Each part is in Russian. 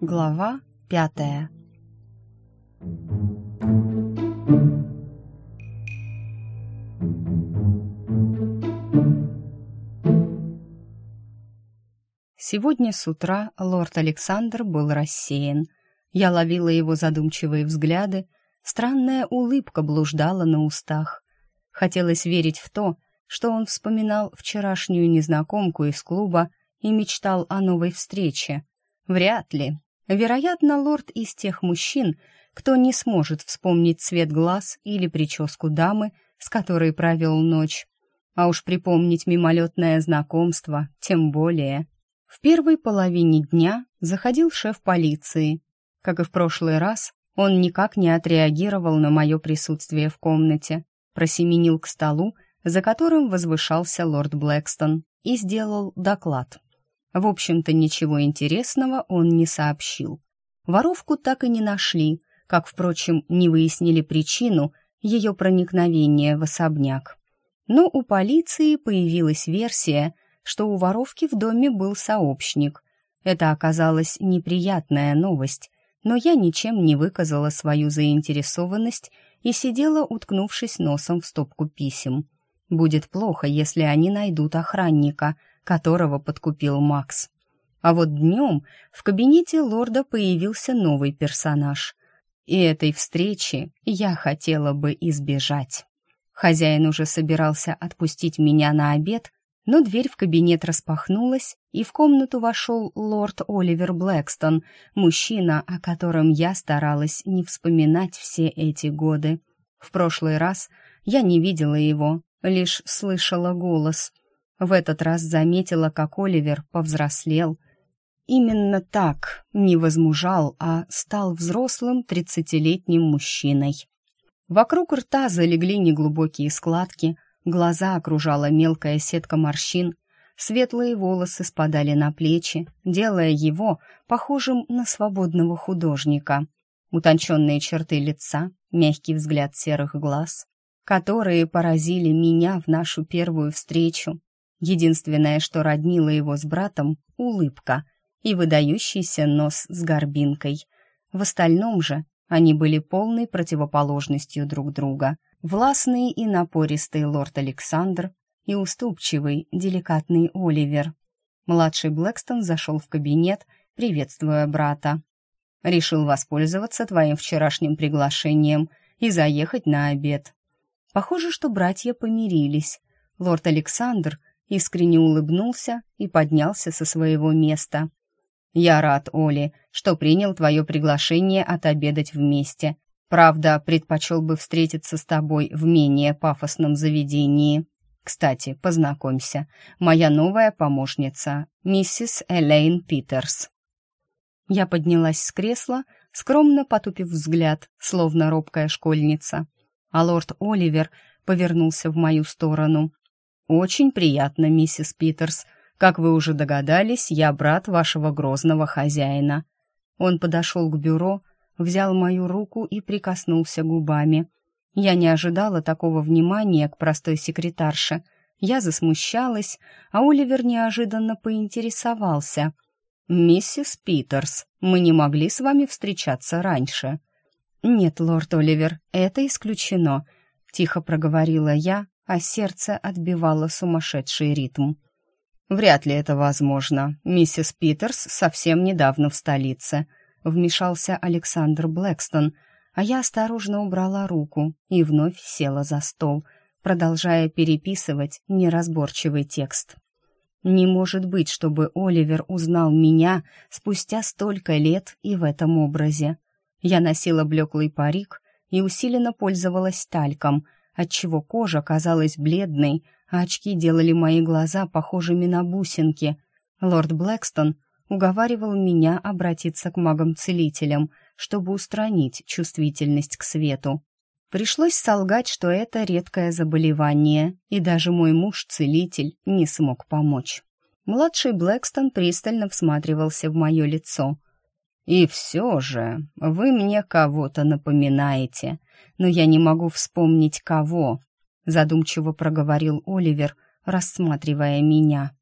Глава пятая Сегодня с утра лорд Александр был рассеян. Я ловила его задумчивые взгляды, странная улыбка блуждала на устах. Хотелось верить в то, что он вспоминал вчерашнюю незнакомку из клуба и мечтал о новой встрече. Вряд ли. Вероятно, лорд из тех мужчин, кто не сможет вспомнить цвет глаз или прическу дамы, с которой провел ночь. А уж припомнить мимолетное знакомство, тем более. В первой половине дня заходил шеф полиции. Как и в прошлый раз, он никак не отреагировал на мое присутствие в комнате, просеменил к столу, за которым возвышался лорд Блэкстон, и сделал доклад. В общем-то, ничего интересного он не сообщил. Воровку так и не нашли, как, впрочем, не выяснили причину ее проникновения в особняк. Но у полиции появилась версия, что у воровки в доме был сообщник. Это оказалась неприятная новость, но я ничем не выказала свою заинтересованность и сидела, уткнувшись носом в стопку писем. Будет плохо, если они найдут охранника, которого подкупил Макс. А вот днем в кабинете лорда появился новый персонаж. И этой встречи я хотела бы избежать. Хозяин уже собирался отпустить меня на обед, но дверь в кабинет распахнулась, и в комнату вошел лорд Оливер Блэкстон, мужчина, о котором я старалась не вспоминать все эти годы. В прошлый раз я не видела его, лишь слышала голос. В этот раз заметила, как Оливер повзрослел. Именно так, не возмужал, а стал взрослым тридцатилетним мужчиной. Вокруг рта залегли неглубокие складки — Глаза окружала мелкая сетка морщин, светлые волосы спадали на плечи, делая его похожим на свободного художника. Утонченные черты лица, мягкий взгляд серых глаз, которые поразили меня в нашу первую встречу. Единственное, что роднило его с братом — улыбка и выдающийся нос с горбинкой. В остальном же они были полной противоположностью друг друга — властный и напористый лорд Александр и уступчивый, деликатный Оливер. Младший Блэкстон зашел в кабинет, приветствуя брата. «Решил воспользоваться твоим вчерашним приглашением и заехать на обед». Похоже, что братья помирились. Лорд Александр искренне улыбнулся и поднялся со своего места. «Я рад, Оли, что принял твое приглашение отобедать вместе. Правда, предпочел бы встретиться с тобой в менее пафосном заведении. Кстати, познакомься, моя новая помощница, миссис Элейн Питерс». Я поднялась с кресла, скромно потупив взгляд, словно робкая школьница. А лорд Оливер повернулся в мою сторону. «Очень приятно, миссис Питерс. Как вы уже догадались, я брат вашего грозного хозяина». Он подошел к бюро, взял мою руку и прикоснулся губами. Я не ожидала такого внимания к простой секретарше. Я засмущалась, а Оливер неожиданно поинтересовался. «Миссис Питерс, мы не могли с вами встречаться раньше». «Нет, лорд Оливер, это исключено», — тихо проговорила я, а сердце отбивало сумасшедший ритм. «Вряд ли это возможно. Миссис Питерс совсем недавно в столице», вмешался Александр Блэкстон, а я осторожно убрала руку и вновь села за стол, продолжая переписывать неразборчивый текст. Не может быть, чтобы Оливер узнал меня спустя столько лет и в этом образе. Я носила блеклый парик и усиленно пользовалась тальком, отчего кожа казалась бледной, а очки делали мои глаза похожими на бусинки. Лорд Блэкстон уговаривал меня обратиться к магам-целителям, чтобы устранить чувствительность к свету. Пришлось солгать, что это редкое заболевание, и даже мой муж-целитель не смог помочь. Младший Блэкстон пристально всматривался в мое лицо. «И все же вы мне кого-то напоминаете, но я не могу вспомнить, кого», задумчиво проговорил Оливер, рассматривая меня.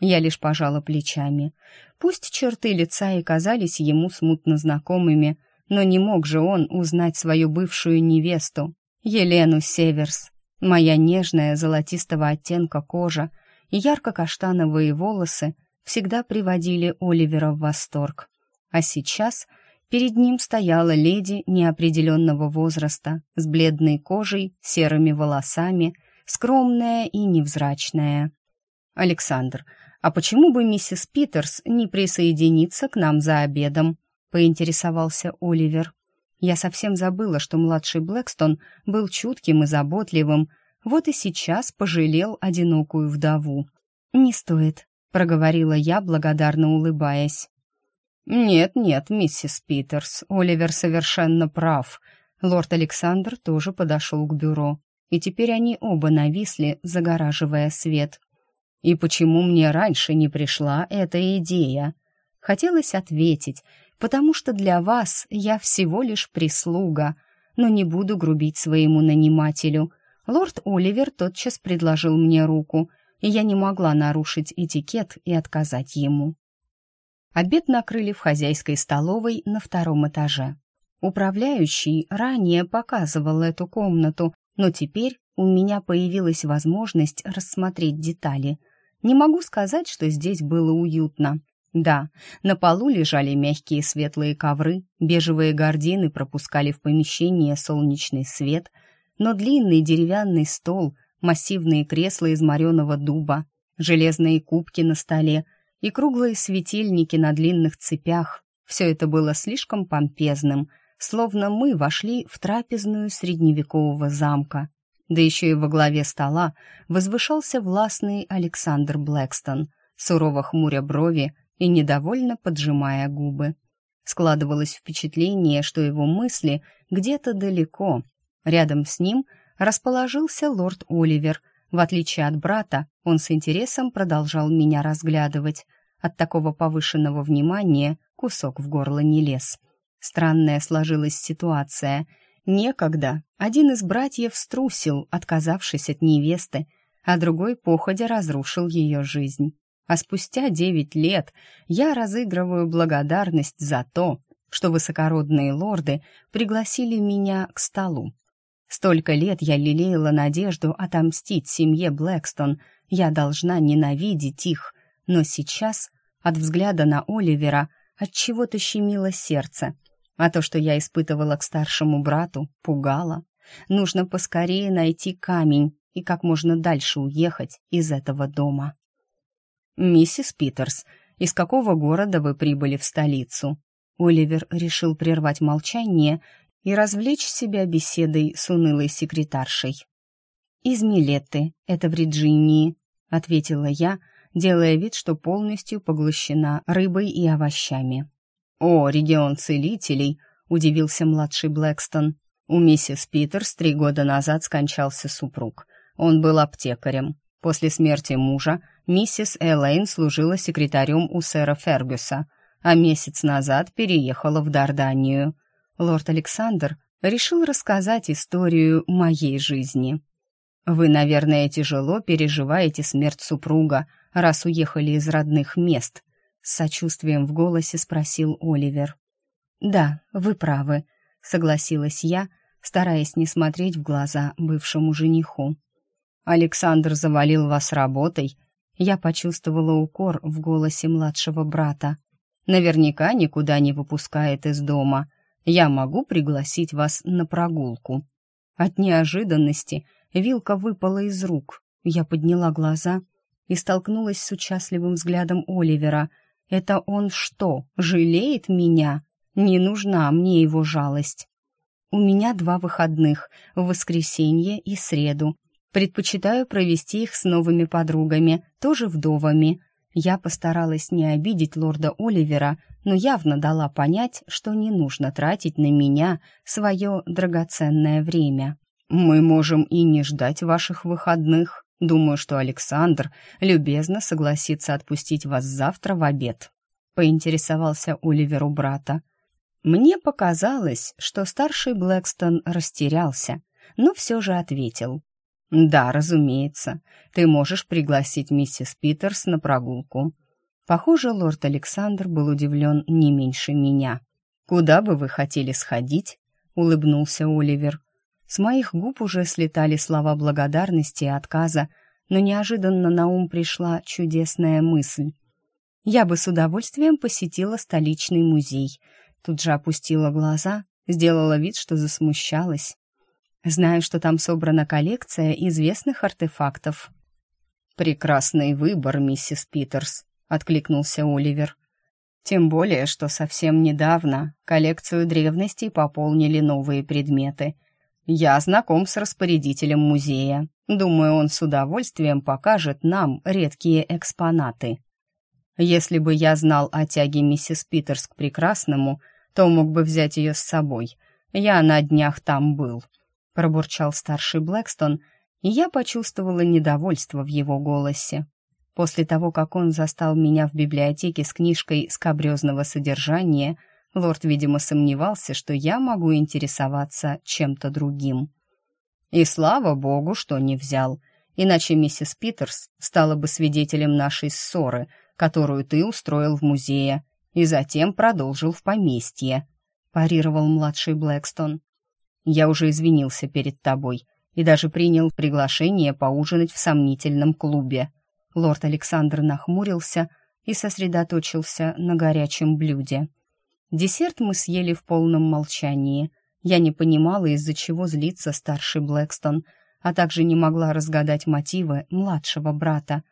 Я лишь пожала плечами. Пусть черты лица и казались ему смутно знакомыми, но не мог же он узнать свою бывшую невесту, Елену Северс. Моя нежная золотистого оттенка кожа и ярко-каштановые волосы всегда приводили Оливера в восторг. А сейчас перед ним стояла леди неопределенного возраста, с бледной кожей, серыми волосами, скромная и невзрачная. «Александр, а почему бы миссис Питерс не присоединиться к нам за обедом?» — поинтересовался Оливер. Я совсем забыла, что младший Блэкстон был чутким и заботливым, вот и сейчас пожалел одинокую вдову. «Не стоит», — проговорила я, благодарно улыбаясь. «Нет-нет, миссис Питерс, Оливер совершенно прав». Лорд Александр тоже подошел к бюро, и теперь они оба нависли, загораживая свет. «И почему мне раньше не пришла эта идея?» Хотелось ответить, потому что для вас я всего лишь прислуга, но не буду грубить своему нанимателю. Лорд Оливер тотчас предложил мне руку, и я не могла нарушить этикет и отказать ему. Обед накрыли в хозяйской столовой на втором этаже. Управляющий ранее показывал эту комнату, но теперь у меня появилась возможность рассмотреть детали. Не могу сказать, что здесь было уютно. Да, на полу лежали мягкие светлые ковры, бежевые гардины пропускали в помещение солнечный свет, но длинный деревянный стол, массивные кресла из мореного дуба, железные кубки на столе и круглые светильники на длинных цепях — все это было слишком помпезным, словно мы вошли в трапезную средневекового замка. Да еще и во главе стола возвышался властный Александр Блэкстон, сурово хмуря брови, и недовольно поджимая губы. Складывалось впечатление, что его мысли где-то далеко. Рядом с ним расположился лорд Оливер. В отличие от брата, он с интересом продолжал меня разглядывать. От такого повышенного внимания кусок в горло не лез. Странная сложилась ситуация. Некогда один из братьев струсил, отказавшись от невесты, а другой походя разрушил ее жизнь. А спустя девять лет я разыгрываю благодарность за то, что высокородные лорды пригласили меня к столу. Столько лет я лелеяла надежду отомстить семье Блэкстон. Я должна ненавидеть их, но сейчас от взгляда на Оливера от чего-то щемило сердце, а то, что я испытывала к старшему брату, пугало. Нужно поскорее найти камень и как можно дальше уехать из этого дома. «Миссис Питерс, из какого города вы прибыли в столицу?» Оливер решил прервать молчание и развлечь себя беседой с унылой секретаршей. «Из Милетты, это в Вирджинии», — ответила я, делая вид, что полностью поглощена рыбой и овощами. «О, регион целителей!» — удивился младший Блэкстон. «У миссис Питерс три года назад скончался супруг. Он был аптекарем. После смерти мужа миссис Элейн служила секретарем у сэра Фергюса, а месяц назад переехала в Дарданию. Лорд Александр решил рассказать историю моей жизни. «Вы, наверное, тяжело переживаете смерть супруга, раз уехали из родных мест», с сочувствием в голосе спросил Оливер. «Да, вы правы», — согласилась я, стараясь не смотреть в глаза бывшему жениху. Александр завалил вас работой. Я почувствовала укор в голосе младшего брата. Наверняка никуда не выпускает из дома. Я могу пригласить вас на прогулку. От неожиданности вилка выпала из рук. Я подняла глаза и столкнулась с участливым взглядом Оливера. Это он что, жалеет меня? Не нужна мне его жалость. У меня два выходных, в воскресенье и среду. Предпочитаю провести их с новыми подругами, тоже вдовами. Я постаралась не обидеть лорда Оливера, но явно дала понять, что не нужно тратить на меня свое драгоценное время. «Мы можем и не ждать ваших выходных. Думаю, что Александр любезно согласится отпустить вас завтра в обед», — поинтересовался Оливер у брата. Мне показалось, что старший Блэкстон растерялся, но все же ответил. «Да, разумеется. Ты можешь пригласить миссис Питерс на прогулку». Похоже, лорд Александр был удивлен не меньше меня. «Куда бы вы хотели сходить?» — улыбнулся Оливер. С моих губ уже слетали слова благодарности и отказа, но неожиданно на ум пришла чудесная мысль. Я бы с удовольствием посетила столичный музей. Тут же опустила глаза, сделала вид, что засмущалась. Знаю, что там собрана коллекция известных артефактов. «Прекрасный выбор, миссис Питерс», — откликнулся Оливер. «Тем более, что совсем недавно коллекцию древностей пополнили новые предметы. Я знаком с распорядителем музея. Думаю, он с удовольствием покажет нам редкие экспонаты. Если бы я знал о тяге миссис Питерс к прекрасному, то мог бы взять ее с собой. Я на днях там был», — пробурчал старший Блэкстон, и я почувствовала недовольство в его голосе. После того, как он застал меня в библиотеке с книжкой скабрезного содержания, лорд, видимо, сомневался, что я могу интересоваться чем-то другим. И слава богу, что не взял, иначе миссис Питерс стала бы свидетелем нашей ссоры, которую ты устроил в музее, и затем продолжил в поместье», — парировал младший Блэкстон. «Я уже извинился перед тобой и даже принял приглашение поужинать в сомнительном клубе», Лорд Александр нахмурился и сосредоточился на горячем блюде. Десерт мы съели в полном молчании. Я не понимала, из-за чего злится старший Блэкстон, а также не могла разгадать мотивы младшего брата.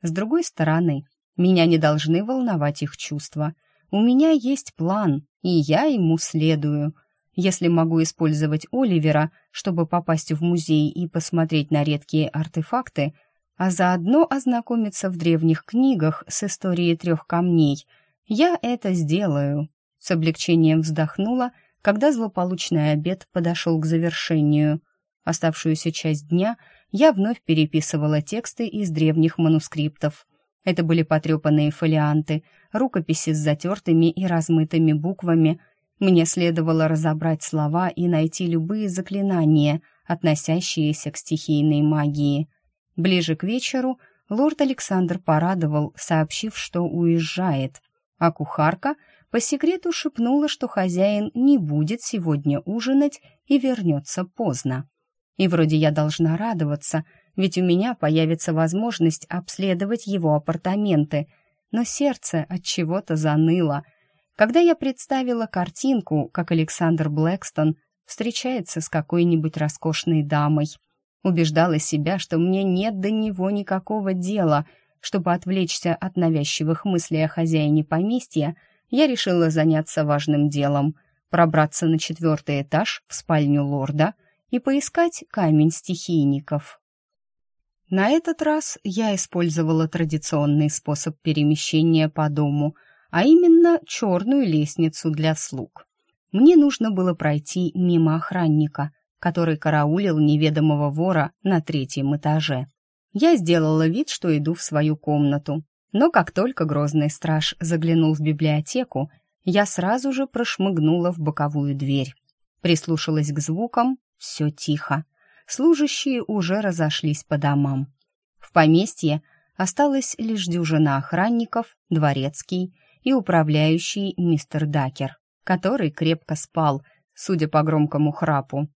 С другой стороны, меня не должны волновать их чувства. У меня есть план, и я ему следую. Если могу использовать Оливера, чтобы попасть в музей и посмотреть на редкие артефакты, а заодно ознакомиться в древних книгах с историей трех камней. Я это сделаю. С облегчением вздохнула, когда злополучный обед подошел к завершению. Оставшуюся часть дня я вновь переписывала тексты из древних манускриптов. Это были потрепанные фолианты, рукописи с затертыми и размытыми буквами. Мне следовало разобрать слова и найти любые заклинания, относящиеся к стихийной магии — Ближе к вечеру лорд Александр порадовал, сообщив, что уезжает, а кухарка по секрету шепнула, что хозяин не будет сегодня ужинать и вернется поздно. И вроде я должна радоваться, ведь у меня появится возможность обследовать его апартаменты, но сердце от чего-то заныло. Когда я представила картинку, как Александр Блэкстон встречается с какой-нибудь роскошной дамой, Убеждала себя, что мне нет до него никакого дела. Чтобы отвлечься от навязчивых мыслей о хозяине поместья, я решила заняться важным делом — пробраться на четвертый этаж в спальню лорда и поискать камень стихийников. На этот раз я использовала традиционный способ перемещения по дому, а именно черную лестницу для слуг. Мне нужно было пройти мимо охранника — который караулил неведомого вора на третьем этаже. Я сделала вид, что иду в свою комнату, но как только грозный страж заглянул в библиотеку, я сразу же прошмыгнула в боковую дверь. Прислушалась к звукам, все тихо. Служащие уже разошлись по домам. В поместье осталась лишь дюжина охранников, дворецкий и управляющий мистер Дакер, который крепко спал, судя по громкому храпу,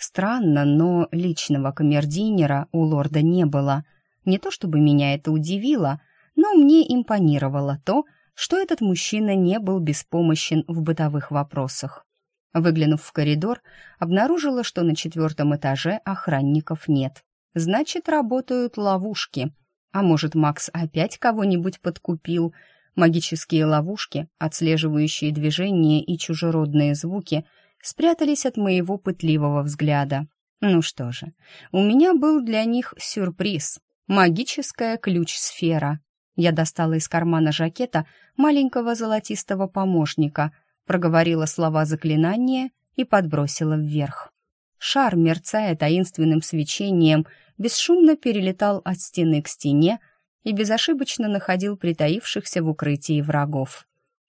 Странно, но личного камердинера у лорда не было. Не то чтобы меня это удивило, но мне импонировало то, что этот мужчина не был беспомощен в бытовых вопросах. Выглянув в коридор, обнаружила, что на четвертом этаже охранников нет. Значит, работают ловушки. А может, Макс опять кого-нибудь подкупил? Магические ловушки, отслеживающие движения и чужеродные звуки — спрятались от моего пытливого взгляда. Ну что же, у меня был для них сюрприз. Магическая ключ-сфера. Я достала из кармана жакета маленького золотистого помощника, проговорила слова заклинания и подбросила вверх. Шар, мерцая таинственным свечением, бесшумно перелетал от стены к стене и безошибочно находил притаившихся в укрытии врагов.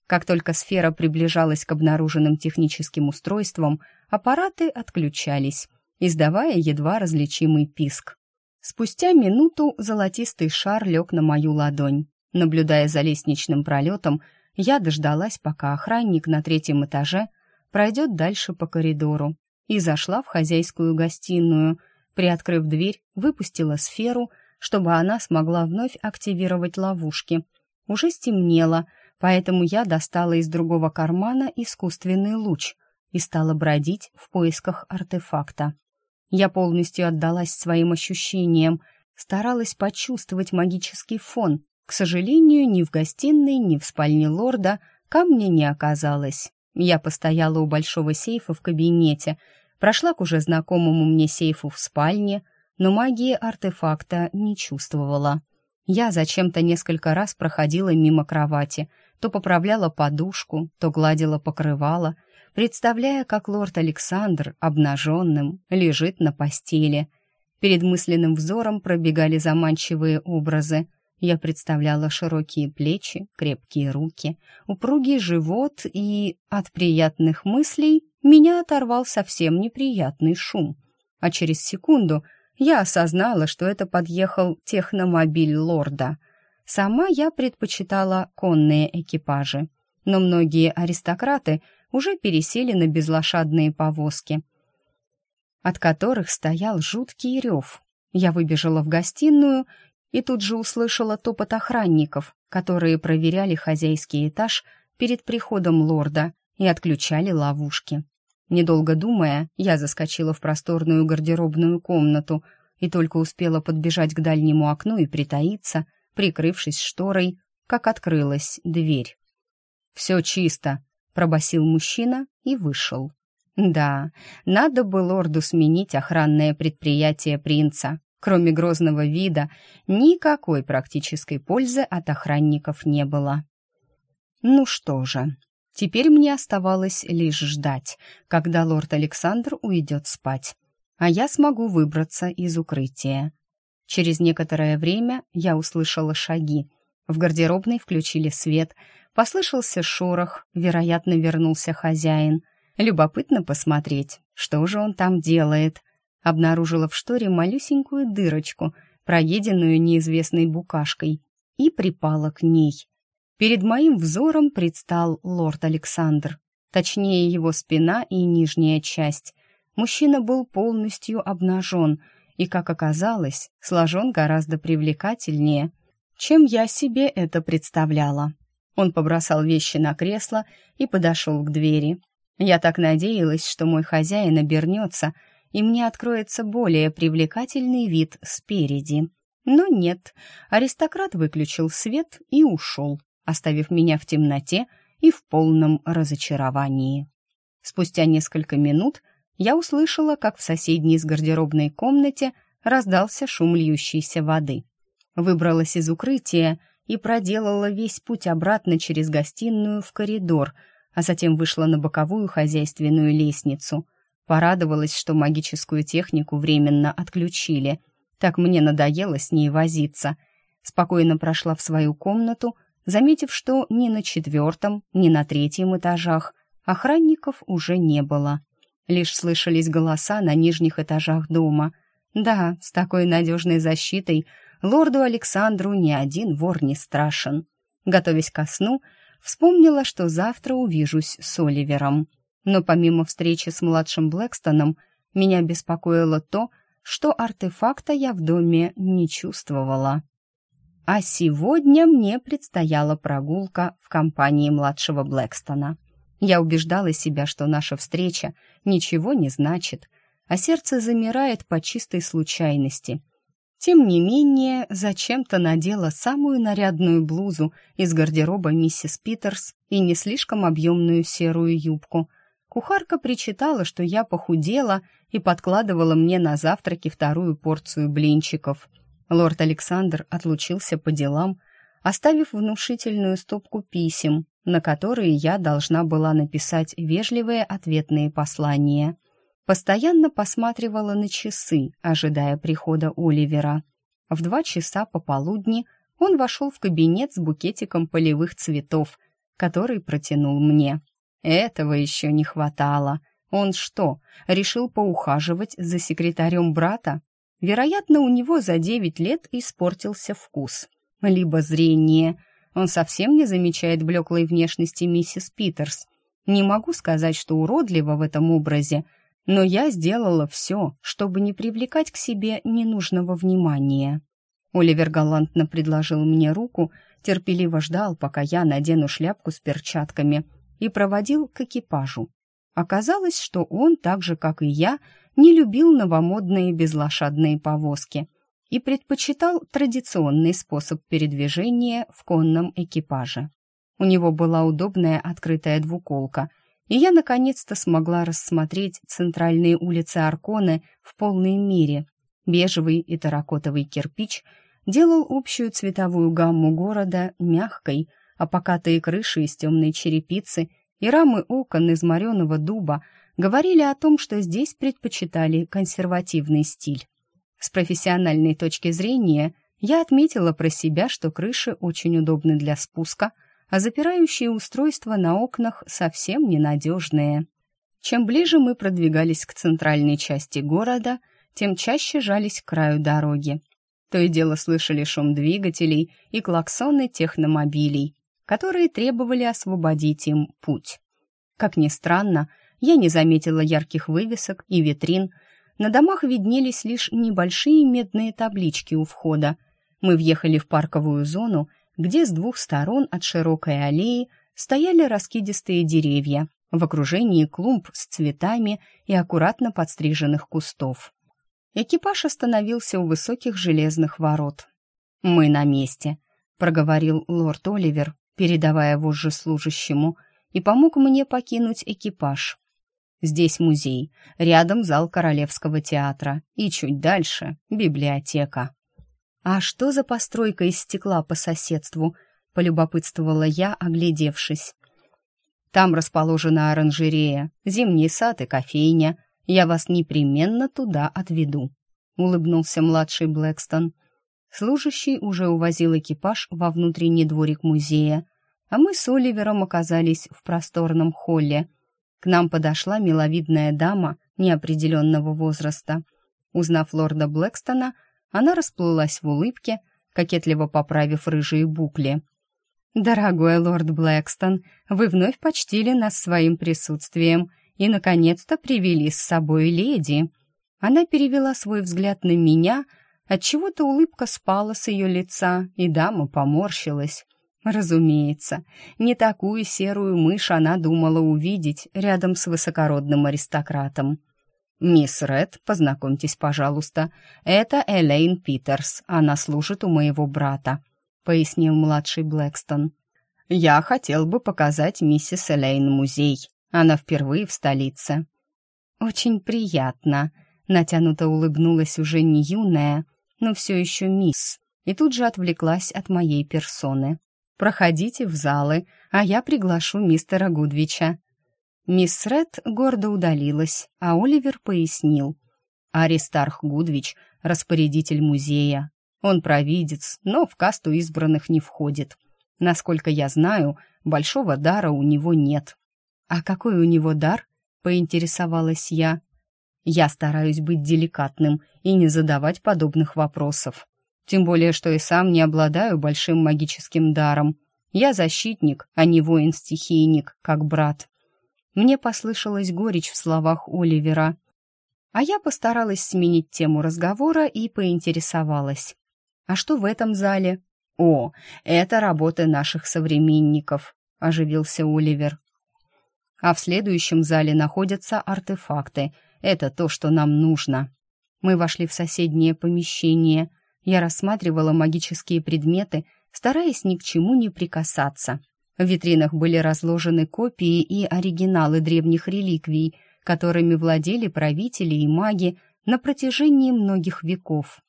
Как только сфера приближалась к обнаруженным техническим устройствам, аппараты отключались, издавая едва различимый писк. Спустя минуту золотистый шар лег на мою ладонь. Наблюдая за лестничным пролетом, я дождалась, пока охранник на третьем этаже пройдет дальше по коридору, и зашла в хозяйскую гостиную. Приоткрыв дверь, выпустила сферу, чтобы она смогла вновь активировать ловушки. Уже стемнело, поэтому я достала из другого кармана искусственный луч и стала бродить в поисках артефакта. Я полностью отдалась своим ощущениям, старалась почувствовать магический фон. К сожалению, ни в гостиной, ни в спальне лорда камня не оказалось. Я постояла у большого сейфа в кабинете, прошла к уже знакомому мне сейфу в спальне, но магии артефакта не чувствовала. Я зачем-то несколько раз проходила мимо кровати, то поправляла подушку, то гладила покрывало, представляя, как лорд Александр, обнаженным, лежит на постели. Перед мысленным взором пробегали заманчивые образы. Я представляла широкие плечи, крепкие руки, упругий живот, и от приятных мыслей меня оторвал совсем неприятный шум. А через секунду я осознала, что это подъехал техномобиль лорда. Сама я предпочитала конные экипажи, но многие аристократы — уже пересели на безлошадные повозки, от которых стоял жуткий рев. Я выбежала в гостиную и тут же услышала топот охранников, которые проверяли хозяйский этаж перед приходом лорда и отключали ловушки. Недолго думая, я заскочила в просторную гардеробную комнату и только успела подбежать к дальнему окну и притаиться, прикрывшись шторой, как открылась дверь. «Все чисто», пробасил мужчина и вышел. Да, надо бы лорду сменить охранное предприятие принца. Кроме грозного вида, никакой практической пользы от охранников не было. Ну что же, теперь мне оставалось лишь ждать, когда лорд Александр уйдет спать, а я смогу выбраться из укрытия. Через некоторое время я услышала шаги. В гардеробной включили свет — Послышался шорох, вероятно, вернулся хозяин. Любопытно посмотреть, что же он там делает. Обнаружила в шторе малюсенькую дырочку, проеденную неизвестной букашкой, и припала к ней. Перед моим взором предстал лорд Александр, точнее его спина и нижняя часть. Мужчина был полностью обнажен и, как оказалось, сложен гораздо привлекательнее, чем я себе это представляла. Он побросал вещи на кресло и подошел к двери. Я так надеялась, что мой хозяин обернется, и мне откроется более привлекательный вид спереди. Но нет, аристократ выключил свет и ушел, оставив меня в темноте и в полном разочаровании. Спустя несколько минут я услышала, как в соседней с гардеробной комнате раздался шум льющейся воды. Выбралась из укрытия и проделала весь путь обратно через гостиную в коридор, а затем вышла на боковую хозяйственную лестницу. Порадовалась, что магическую технику временно отключили. Так мне надоело с ней возиться. Спокойно прошла в свою комнату, заметив, что ни на четвертом, ни на третьем этажах охранников уже не было. Лишь слышались голоса на нижних этажах дома. Да, с такой надежной защитой лорду Александру ни один вор не страшен. Готовясь ко сну, вспомнила, что завтра увижусь с Оливером. Но помимо встречи с младшим Блэкстоном, меня беспокоило то, что артефакта я в доме не чувствовала. А сегодня мне предстояла прогулка в компании младшего Блэкстона. Я убеждала себя, что наша встреча ничего не значит, а сердце замирает по чистой случайности, тем не менее, зачем-то надела самую нарядную блузу из гардероба миссис Питерс и не слишком объемную серую юбку. Кухарка причитала, что я похудела и подкладывала мне на завтраки вторую порцию блинчиков. Лорд Александр отлучился по делам, оставив внушительную стопку писем, на которые я должна была написать вежливые ответные послания — постоянно посматривала на часы, ожидая прихода Оливера. В два часа пополудни он вошел в кабинет с букетиком полевых цветов, который протянул мне. Этого еще не хватало. Он что, решил поухаживать за секретарем брата? Вероятно, у него за девять лет испортился вкус. Либо зрение. Он совсем не замечает блеклой внешности миссис Питерс. Не могу сказать, что уродливо в этом образе, но я сделала все, чтобы не привлекать к себе ненужного внимания. Оливер галантно предложил мне руку, терпеливо ждал, пока я надену шляпку с перчатками, и проводил к экипажу. Оказалось, что он, так же, как и я, не любил новомодные безлошадные повозки и предпочитал традиционный способ передвижения в конном экипаже. У него была удобная открытая двуколка, и я наконец-то смогла рассмотреть центральные улицы Арконы в полной мере. Бежевый и таракотовый кирпич делал общую цветовую гамму города мягкой, а покатые крыши из темной черепицы и рамы окон из мореного дуба говорили о том, что здесь предпочитали консервативный стиль. С профессиональной точки зрения я отметила про себя, что крыши очень удобны для спуска, а запирающие устройства на окнах совсем ненадежные. Чем ближе мы продвигались к центральной части города, тем чаще жались к краю дороги. То и дело слышали шум двигателей и клаксоны техномобилей, которые требовали освободить им путь. Как ни странно, я не заметила ярких вывесок и витрин. На домах виднелись лишь небольшие медные таблички у входа. Мы въехали в парковую зону, где с двух сторон от широкой аллеи стояли раскидистые деревья в окружении клумб с цветами и аккуратно подстриженных кустов. Экипаж остановился у высоких железных ворот. «Мы на месте», — проговорил лорд Оливер, передавая вожжи служащему, и помог мне покинуть экипаж. Здесь музей, рядом зал Королевского театра и чуть дальше библиотека. «А что за постройка из стекла по соседству?» — полюбопытствовала я, оглядевшись. «Там расположена оранжерея, зимний сад и кофейня. Я вас непременно туда отведу», — улыбнулся младший Блэкстон. Служащий уже увозил экипаж во внутренний дворик музея, а мы с Оливером оказались в просторном холле — к нам подошла миловидная дама неопределенного возраста. Узнав лорда Блэкстона, она расплылась в улыбке, кокетливо поправив рыжие букли. «Дорогой лорд Блэкстон, вы вновь почтили нас своим присутствием и, наконец-то, привели с собой леди». Она перевела свой взгляд на меня, отчего-то улыбка спала с ее лица, и дама поморщилась. Разумеется, не такую серую мышь она думала увидеть рядом с высокородным аристократом. «Мисс Ред, познакомьтесь, пожалуйста, это Элейн Питерс, она служит у моего брата», — пояснил младший Блэкстон. «Я хотел бы показать миссис Элейн музей. Она впервые в столице». «Очень приятно», — натянуто улыбнулась уже не юная, но все еще мисс, и тут же отвлеклась от моей персоны. Проходите в залы, а я приглашу мистера Гудвича». Мисс Ред гордо удалилась, а Оливер пояснил. Аристарх Гудвич — распорядитель музея. Он провидец, но в касту избранных не входит. Насколько я знаю, большого дара у него нет. «А какой у него дар?» — поинтересовалась я. «Я стараюсь быть деликатным и не задавать подобных вопросов. Тем более, что и сам не обладаю большим магическим даром. Я защитник, а не воин-стихийник, как брат. Мне послышалась горечь в словах Оливера. А я постаралась сменить тему разговора и поинтересовалась. «А что в этом зале?» «О, это работы наших современников», — оживился Оливер. «А в следующем зале находятся артефакты. Это то, что нам нужно». Мы вошли в соседнее помещение — я рассматривала магические предметы, стараясь ни к чему не прикасаться. В витринах были разложены копии и оригиналы древних реликвий, которыми владели правители и маги на протяжении многих веков.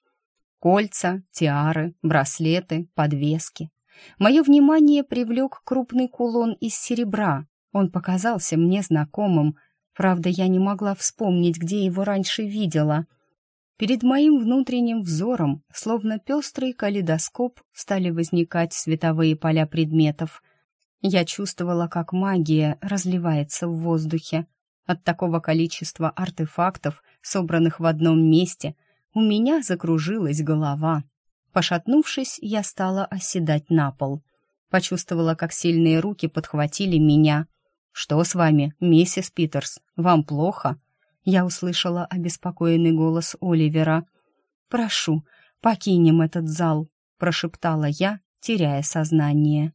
Кольца, тиары, браслеты, подвески. Мое внимание привлек крупный кулон из серебра. Он показался мне знакомым. Правда, я не могла вспомнить, где его раньше видела — Перед моим внутренним взором, словно пестрый калейдоскоп, стали возникать световые поля предметов. Я чувствовала, как магия разливается в воздухе. От такого количества артефактов, собранных в одном месте, у меня закружилась голова. Пошатнувшись, я стала оседать на пол. Почувствовала, как сильные руки подхватили меня. «Что с вами, миссис Питерс? Вам плохо?» Я услышала обеспокоенный голос Оливера. «Прошу, покинем этот зал», — прошептала я, теряя сознание.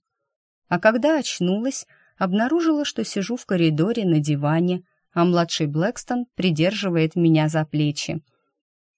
А когда очнулась, обнаружила, что сижу в коридоре на диване, а младший Блэкстон придерживает меня за плечи.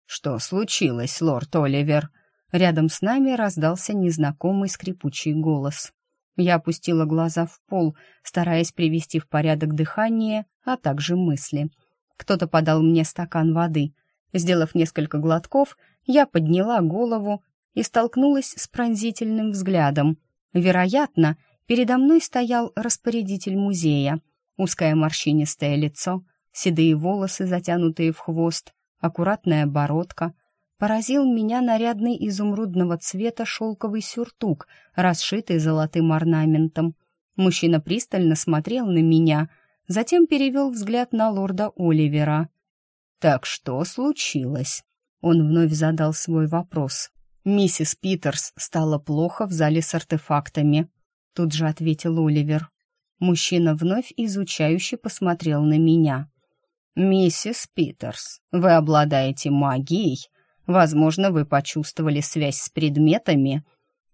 «Что случилось, лорд Оливер?» Рядом с нами раздался незнакомый скрипучий голос. Я опустила глаза в пол, стараясь привести в порядок дыхание, а также мысли. Кто-то подал мне стакан воды. Сделав несколько глотков, я подняла голову и столкнулась с пронзительным взглядом. Вероятно, передо мной стоял распорядитель музея. Узкое морщинистое лицо, седые волосы, затянутые в хвост, аккуратная бородка. Поразил меня нарядный изумрудного цвета шелковый сюртук, расшитый золотым орнаментом. Мужчина пристально смотрел на меня, затем перевел взгляд на лорда Оливера. «Так что случилось?» Он вновь задал свой вопрос. «Миссис Питерс стало плохо в зале с артефактами», — тут же ответил Оливер. Мужчина вновь изучающе посмотрел на меня. «Миссис Питерс, вы обладаете магией. Возможно, вы почувствовали связь с предметами».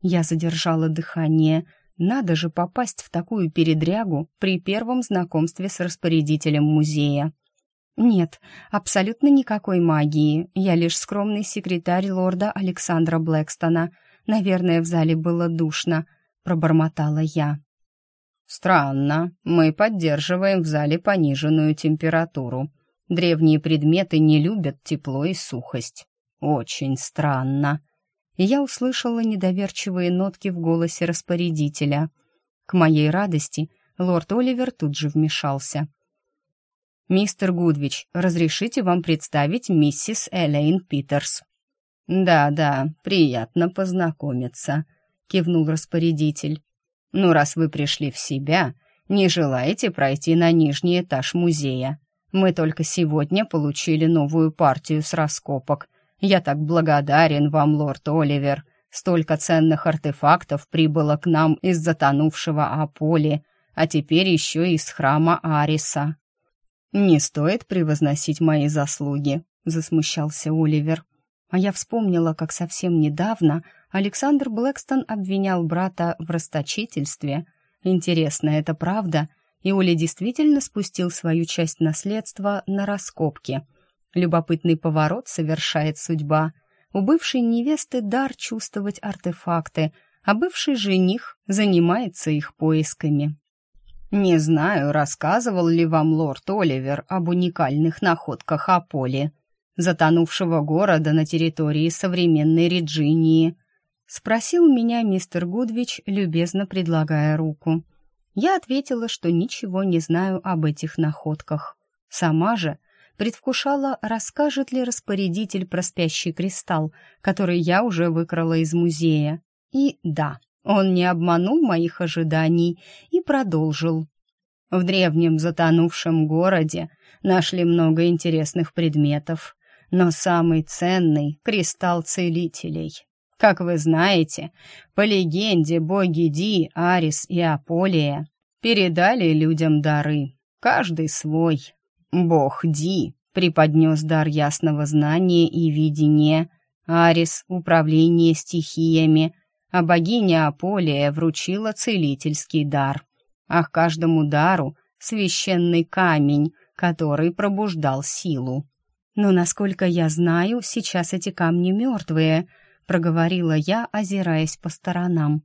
Я задержала дыхание. Надо же попасть в такую передрягу при первом знакомстве с распорядителем музея. «Нет, абсолютно никакой магии. Я лишь скромный секретарь лорда Александра Блэкстона. Наверное, в зале было душно», — пробормотала я. «Странно. Мы поддерживаем в зале пониженную температуру. Древние предметы не любят тепло и сухость. Очень странно». Я услышала недоверчивые нотки в голосе распорядителя. К моей радости лорд Оливер тут же вмешался. «Мистер Гудвич, разрешите вам представить миссис Элейн Питерс?» «Да-да, приятно познакомиться», — кивнул распорядитель. «Ну, раз вы пришли в себя, не желаете пройти на нижний этаж музея? Мы только сегодня получили новую партию с раскопок. Я так благодарен вам, лорд Оливер. Столько ценных артефактов прибыло к нам из затонувшего Аполи, а теперь еще и из храма Ариса». «Не стоит превозносить мои заслуги», — засмущался Оливер. А я вспомнила, как совсем недавно Александр Блэкстон обвинял брата в расточительстве. Интересно, это правда? И Оля действительно спустил свою часть наследства на раскопки. Любопытный поворот совершает судьба. У бывшей невесты дар чувствовать артефакты, а бывший жених занимается их поисками. «Не знаю, рассказывал ли вам лорд Оливер об уникальных находках Аполи, затонувшего города на территории современной Реджинии», Спросил меня мистер Гудвич, любезно предлагая руку. Я ответила, что ничего не знаю об этих находках. Сама же предвкушала, расскажет ли распорядитель про спящий кристалл, который я уже выкрала из музея. И да, он не обманул моих ожиданий и продолжил. В древнем затонувшем городе нашли много интересных предметов, но самый ценный — кристалл целителей. Как вы знаете, по легенде боги Ди, Арис и Аполия передали людям дары, каждый свой. Бог Ди преподнес дар ясного знания и видения, Арис — управление стихиями, а богиня Аполия вручила целительский дар. А к каждому дару — священный камень, который пробуждал силу. Но, насколько я знаю, сейчас эти камни мертвые — проговорила я, озираясь по сторонам.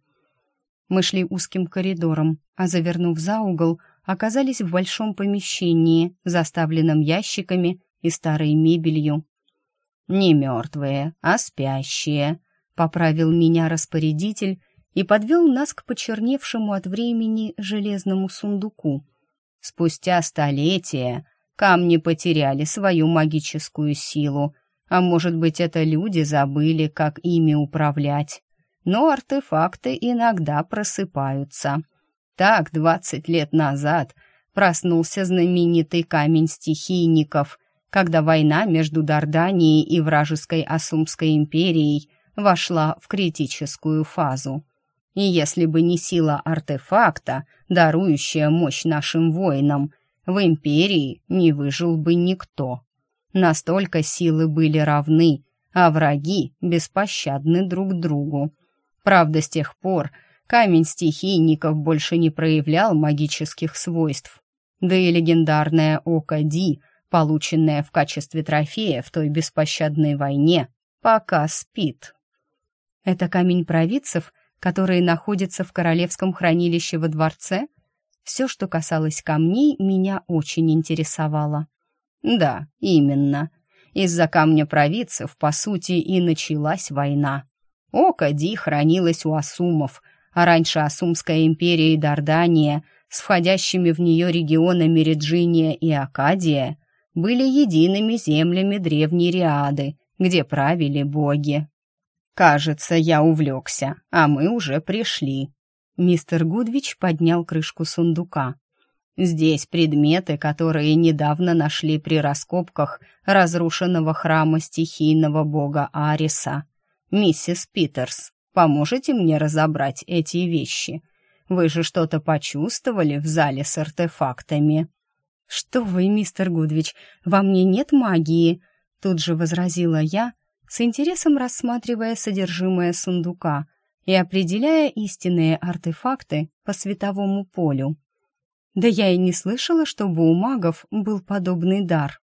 Мы шли узким коридором, а завернув за угол, оказались в большом помещении, заставленном ящиками и старой мебелью. «Не мертвые, а спящие», — поправил меня распорядитель и подвел нас к почерневшему от времени железному сундуку. Спустя столетия камни потеряли свою магическую силу, а может быть, это люди забыли, как ими управлять. Но артефакты иногда просыпаются. Так, двадцать лет назад проснулся знаменитый камень стихийников, когда война между Дарданией и вражеской Асумской империей вошла в критическую фазу. И если бы не сила артефакта, дарующая мощь нашим воинам, в империи не выжил бы никто. Настолько силы были равны, а враги беспощадны друг другу. Правда, с тех пор камень стихийников больше не проявлял магических свойств. Да и легендарное око Ди, полученное в качестве трофея в той беспощадной войне, пока спит. Это камень провидцев, который находится в королевском хранилище во дворце? Все, что касалось камней, меня очень интересовало. Да, именно. Из-за камня провидцев, по сути, и началась война. Око Ди хранилось у Асумов, а раньше Асумская империя и Дардания с входящими в нее регионами Реджиния и Акадия были едиными землями древней Риады, где правили боги. «Кажется, я увлекся, а мы уже пришли». Мистер Гудвич поднял крышку сундука. Здесь предметы, которые недавно нашли при раскопках разрушенного храма стихийного бога Ариса. Миссис Питерс, поможете мне разобрать эти вещи? Вы же что-то почувствовали в зале с артефактами?» «Что вы, мистер Гудвич, во мне нет магии?» Тут же возразила я, с интересом рассматривая содержимое сундука и определяя истинные артефакты по световому полю. Да я и не слышала, чтобы у магов был подобный дар.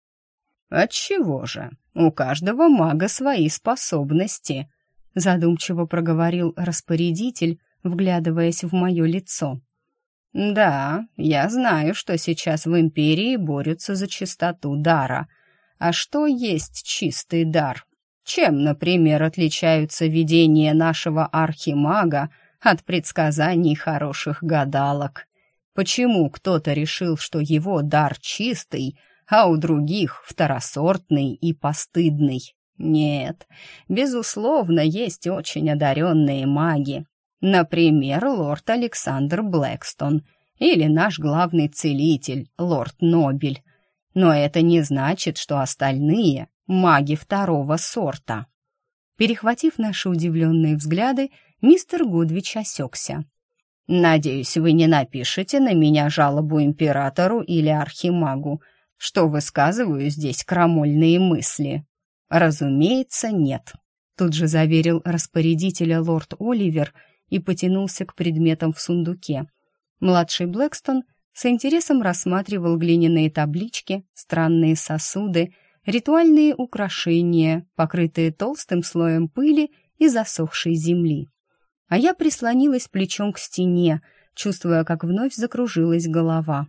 «Отчего же? У каждого мага свои способности», — задумчиво проговорил распорядитель, вглядываясь в мое лицо. «Да, я знаю, что сейчас в Империи борются за чистоту дара. А что есть чистый дар? Чем, например, отличаются видения нашего архимага от предсказаний хороших гадалок?» Почему кто-то решил, что его дар чистый, а у других второсортный и постыдный? Нет, безусловно, есть очень одаренные маги. Например, лорд Александр Блэкстон или наш главный целитель, лорд Нобель. Но это не значит, что остальные — маги второго сорта. Перехватив наши удивленные взгляды, мистер Гудвич осекся. Надеюсь, вы не напишете на меня жалобу императору или архимагу, что высказываю здесь крамольные мысли. Разумеется, нет. Тут же заверил распорядителя лорд Оливер и потянулся к предметам в сундуке. Младший Блэкстон с интересом рассматривал глиняные таблички, странные сосуды, ритуальные украшения, покрытые толстым слоем пыли и засохшей земли а я прислонилась плечом к стене, чувствуя, как вновь закружилась голова.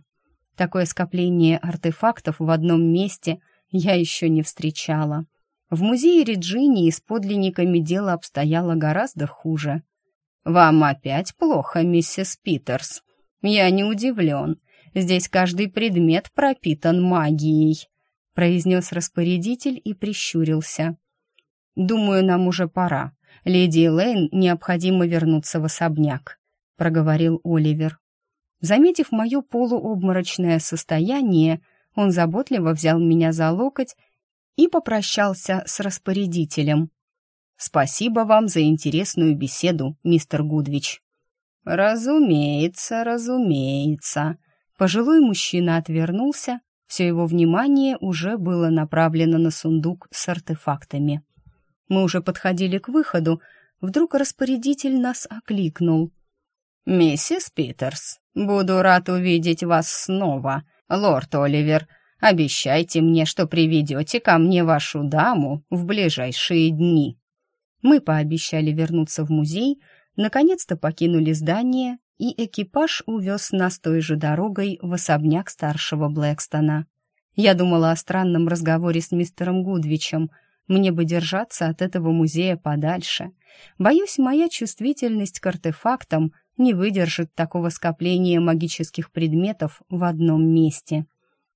Такое скопление артефактов в одном месте я еще не встречала. В музее Реджинии с подлинниками дело обстояло гораздо хуже. «Вам опять плохо, миссис Питерс? Я не удивлен. Здесь каждый предмет пропитан магией», — произнес распорядитель и прищурился. «Думаю, нам уже пора леди Элейн необходимо вернуться в особняк», — проговорил Оливер. Заметив мое полуобморочное состояние, он заботливо взял меня за локоть и попрощался с распорядителем. «Спасибо вам за интересную беседу, мистер Гудвич». «Разумеется, разумеется». Пожилой мужчина отвернулся, все его внимание уже было направлено на сундук с артефактами. Мы уже подходили к выходу, вдруг распорядитель нас окликнул. «Миссис Питерс, буду рад увидеть вас снова. Лорд Оливер, обещайте мне, что приведете ко мне вашу даму в ближайшие дни». Мы пообещали вернуться в музей, наконец-то покинули здание, и экипаж увез нас той же дорогой в особняк старшего Блэкстона. Я думала о странном разговоре с мистером Гудвичем — мне бы держаться от этого музея подальше. Боюсь, моя чувствительность к артефактам не выдержит такого скопления магических предметов в одном месте.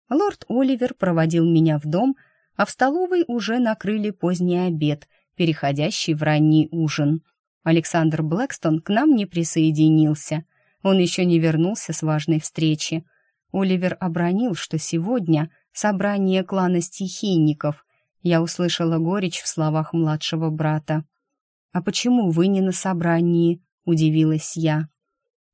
Лорд Оливер проводил меня в дом, а в столовой уже накрыли поздний обед, переходящий в ранний ужин. Александр Блэкстон к нам не присоединился. Он еще не вернулся с важной встречи. Оливер обронил, что сегодня собрание клана стихийников. Я услышала горечь в словах младшего брата. «А почему вы не на собрании?» — удивилась я.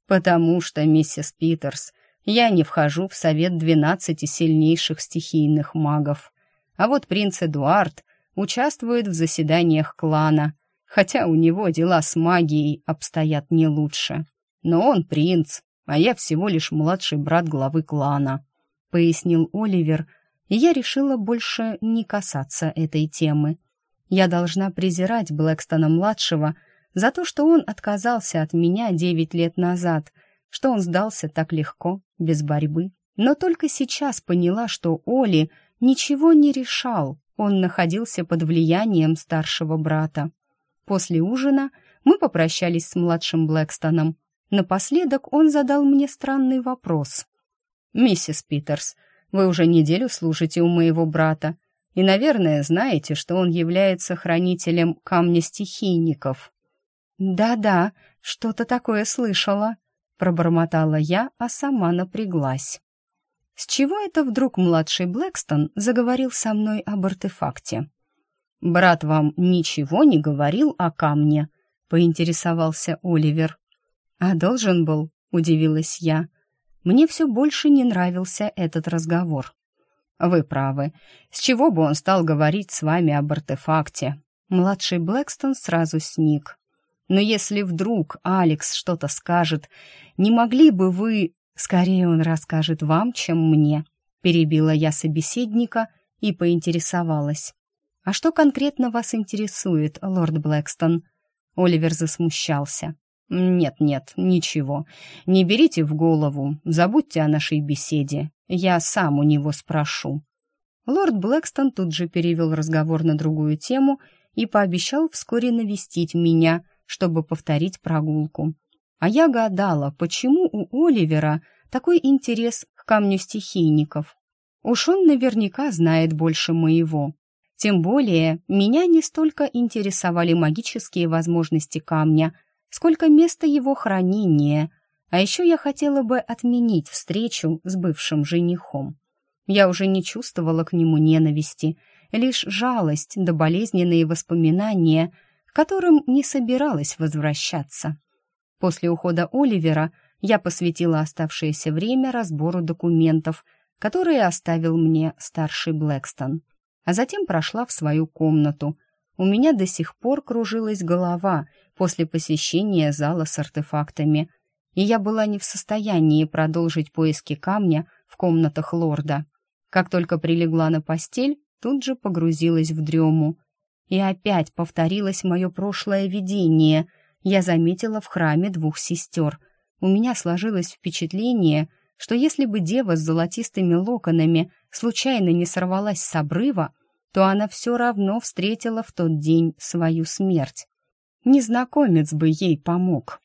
«Потому что, миссис Питерс, я не вхожу в совет двенадцати сильнейших стихийных магов. А вот принц Эдуард участвует в заседаниях клана, хотя у него дела с магией обстоят не лучше. Но он принц, а я всего лишь младший брат главы клана», — пояснил Оливер, и я решила больше не касаться этой темы. Я должна презирать Блэкстона-младшего за то, что он отказался от меня девять лет назад, что он сдался так легко, без борьбы. Но только сейчас поняла, что Оли ничего не решал, он находился под влиянием старшего брата. После ужина мы попрощались с младшим Блэкстоном. Напоследок он задал мне странный вопрос. «Миссис Питерс, вы уже неделю служите у моего брата и, наверное, знаете, что он является хранителем камня стихийников». «Да-да, что-то такое слышала», — пробормотала я, а сама напряглась. С чего это вдруг младший Блэкстон заговорил со мной об артефакте? «Брат вам ничего не говорил о камне?» — поинтересовался Оливер. «А должен был», — удивилась я. Мне все больше не нравился этот разговор. «Вы правы. С чего бы он стал говорить с вами об артефакте?» Младший Блэкстон сразу сник. «Но если вдруг Алекс что-то скажет, не могли бы вы...» «Скорее он расскажет вам, чем мне», — перебила я собеседника и поинтересовалась. «А что конкретно вас интересует, лорд Блэкстон?» Оливер засмущался. «Нет-нет, ничего. Не берите в голову, забудьте о нашей беседе. Я сам у него спрошу». Лорд Блэкстон тут же перевел разговор на другую тему и пообещал вскоре навестить меня, чтобы повторить прогулку. А я гадала, почему у Оливера такой интерес к камню стихийников. Уж он наверняка знает больше моего. Тем более, меня не столько интересовали магические возможности камня, сколько место его хранения. А еще я хотела бы отменить встречу с бывшим женихом. Я уже не чувствовала к нему ненависти, лишь жалость да болезненные воспоминания, к которым не собиралась возвращаться. После ухода Оливера я посвятила оставшееся время разбору документов, которые оставил мне старший Блэкстон. А затем прошла в свою комнату. У меня до сих пор кружилась голова после посещения зала с артефактами, и я была не в состоянии продолжить поиски камня в комнатах лорда. Как только прилегла на постель, тут же погрузилась в дрему. И опять повторилось мое прошлое видение — я заметила в храме двух сестер. У меня сложилось впечатление, что если бы дева с золотистыми локонами случайно не сорвалась с обрыва, то она все равно встретила в тот день свою смерть. Незнакомец бы ей помог.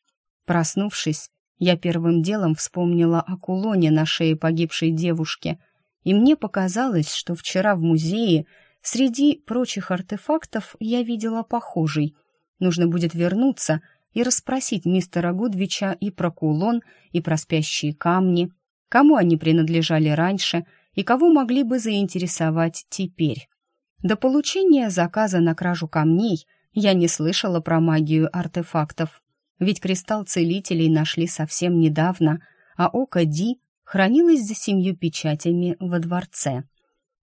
Проснувшись, я первым делом вспомнила о кулоне на шее погибшей девушки, и мне показалось, что вчера в музее среди прочих артефактов я видела похожий — Нужно будет вернуться и расспросить мистера Гудвича и про кулон, и про спящие камни, кому они принадлежали раньше и кого могли бы заинтересовать теперь. До получения заказа на кражу камней я не слышала про магию артефактов, ведь кристалл целителей нашли совсем недавно, а око Ди хранилось за семью печатями во дворце.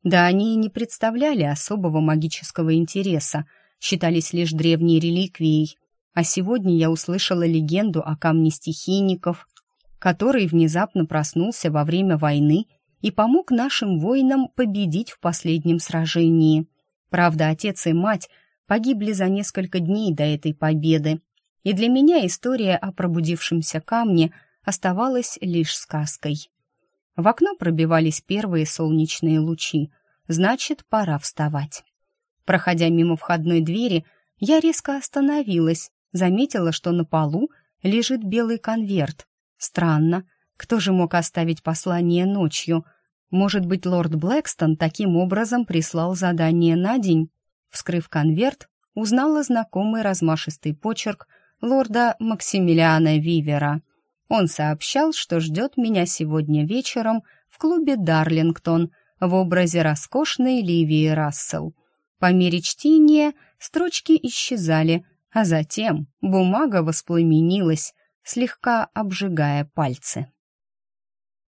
Да они и не представляли особого магического интереса — считались лишь древней реликвией, а сегодня я услышала легенду о камне стихийников, который внезапно проснулся во время войны и помог нашим воинам победить в последнем сражении. Правда, отец и мать погибли за несколько дней до этой победы, и для меня история о пробудившемся камне оставалась лишь сказкой. В окно пробивались первые солнечные лучи, значит, пора вставать. Проходя мимо входной двери, я резко остановилась, заметила, что на полу лежит белый конверт. Странно, кто же мог оставить послание ночью? Может быть, лорд Блэкстон таким образом прислал задание на день? Вскрыв конверт, узнала знакомый размашистый почерк лорда Максимилиана Вивера. Он сообщал, что ждет меня сегодня вечером в клубе «Дарлингтон», в образе роскошной Ливии Рассел. По мере чтения строчки исчезали, а затем бумага воспламенилась, слегка обжигая пальцы.